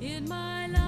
in my life.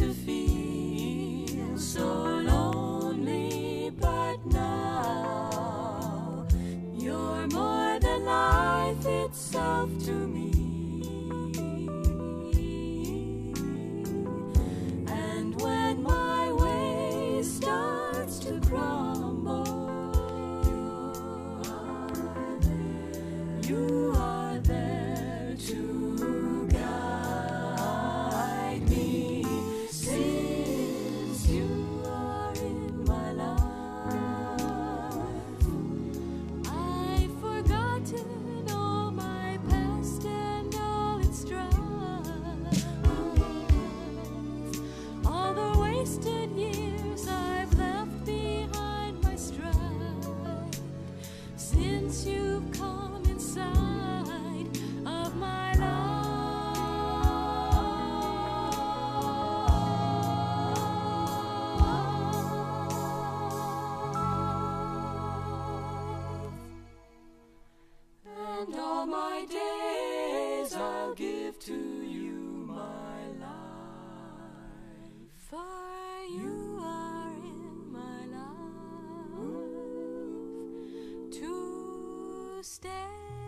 to feel so lonely, but now you're more than life itself to me. my days I'll give to you my life. For you are in my life to stay.